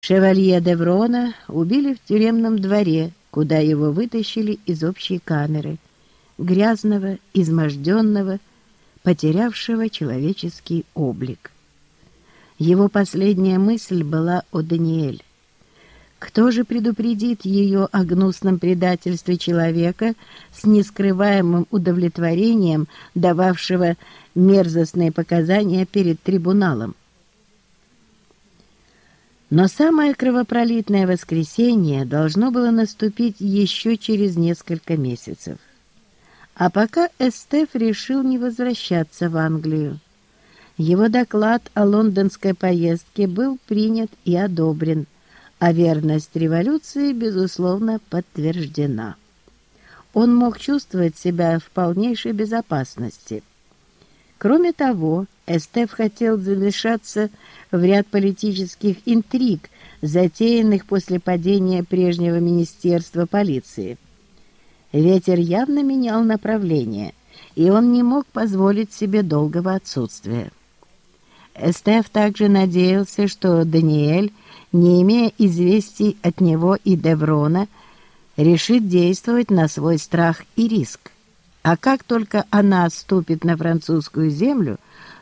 Шевалье Деврона убили в тюремном дворе, куда его вытащили из общей камеры, грязного, изможденного, потерявшего человеческий облик. Его последняя мысль была о Даниэль. Кто же предупредит ее о гнусном предательстве человека с нескрываемым удовлетворением, дававшего мерзостные показания перед трибуналом? Но самое кровопролитное воскресенье должно было наступить еще через несколько месяцев. А пока Эстеф решил не возвращаться в Англию. Его доклад о лондонской поездке был принят и одобрен, а верность революции, безусловно, подтверждена. Он мог чувствовать себя в полнейшей безопасности. Кроме того, Эстеф хотел замешаться в ряд политических интриг, затеянных после падения прежнего министерства полиции. Ветер явно менял направление, и он не мог позволить себе долгого отсутствия. Эстеф также надеялся, что Даниэль, не имея известий от него и Деврона, решит действовать на свой страх и риск. А как только она ступит на французскую землю,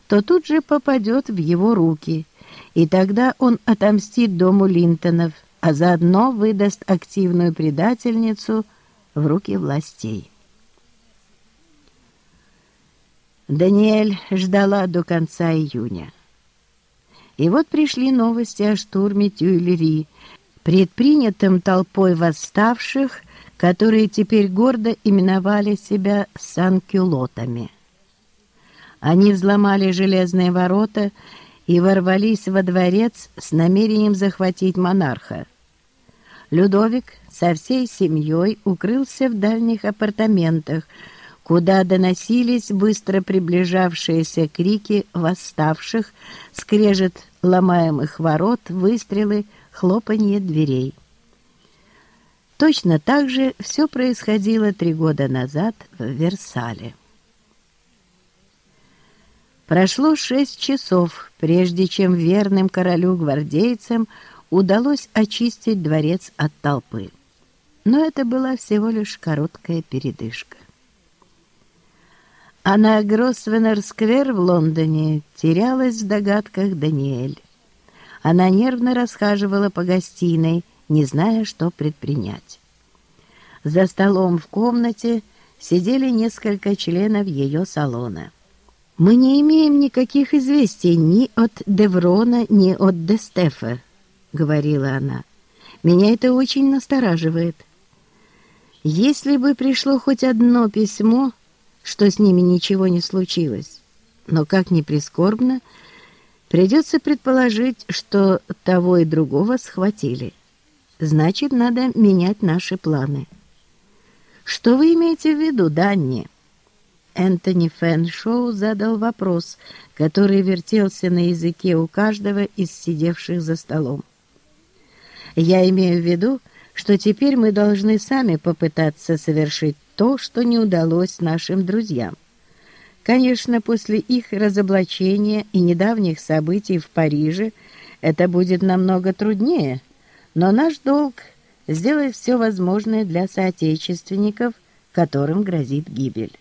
то тут же попадет в его руки, и тогда он отомстит дому Линтонов, а заодно выдаст активную предательницу в руки властей. Даниэль ждала до конца июня. И вот пришли новости о штурме Тюильри, предпринятом толпой восставших, которые теперь гордо именовали себя санкюлотами. Они взломали железные ворота и ворвались во дворец с намерением захватить монарха. Людовик со всей семьей укрылся в дальних апартаментах, куда доносились быстро приближавшиеся крики восставших, скрежет ломаемых ворот, выстрелы, хлопанье дверей. Точно так же все происходило три года назад в Версале. Прошло шесть часов, прежде чем верным королю-гвардейцам удалось очистить дворец от толпы. Но это была всего лишь короткая передышка. А на Гросвеннер-сквер в Лондоне терялась в догадках Даниэль. Она нервно расхаживала по гостиной, не зная, что предпринять. За столом в комнате сидели несколько членов ее салона. «Мы не имеем никаких известий ни от Деврона, ни от Дестефа», — говорила она. «Меня это очень настораживает. Если бы пришло хоть одно письмо, что с ними ничего не случилось, но, как ни прискорбно, придется предположить, что того и другого схватили. Значит, надо менять наши планы». «Что вы имеете в виду, Данни?» Энтони Фэншоу задал вопрос, который вертелся на языке у каждого из сидевших за столом. «Я имею в виду, что теперь мы должны сами попытаться совершить то, что не удалось нашим друзьям. Конечно, после их разоблачения и недавних событий в Париже это будет намного труднее, но наш долг — сделать все возможное для соотечественников, которым грозит гибель».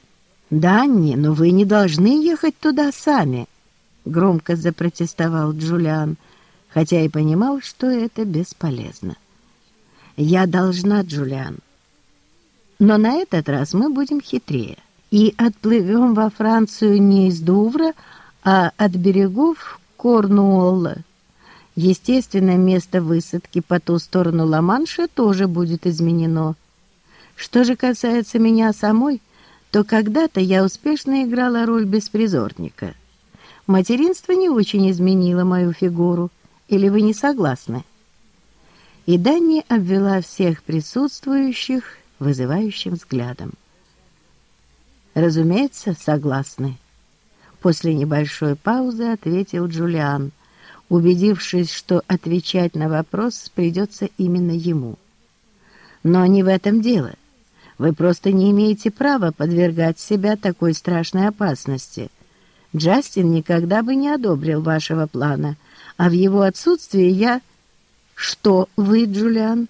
«Данни, но вы не должны ехать туда сами», — громко запротестовал Джулиан, хотя и понимал, что это бесполезно. «Я должна, Джулиан. Но на этот раз мы будем хитрее и отплывем во Францию не из Дувра, а от берегов Корнуолла. Естественно, место высадки по ту сторону Ла-Манша тоже будет изменено. Что же касается меня самой, то когда-то я успешно играла роль беспризорника. Материнство не очень изменило мою фигуру. Или вы не согласны?» И Дани обвела всех присутствующих вызывающим взглядом. «Разумеется, согласны». После небольшой паузы ответил Джулиан, убедившись, что отвечать на вопрос придется именно ему. «Но не в этом дело». Вы просто не имеете права подвергать себя такой страшной опасности. Джастин никогда бы не одобрил вашего плана, а в его отсутствие я... «Что вы, Джулиан?»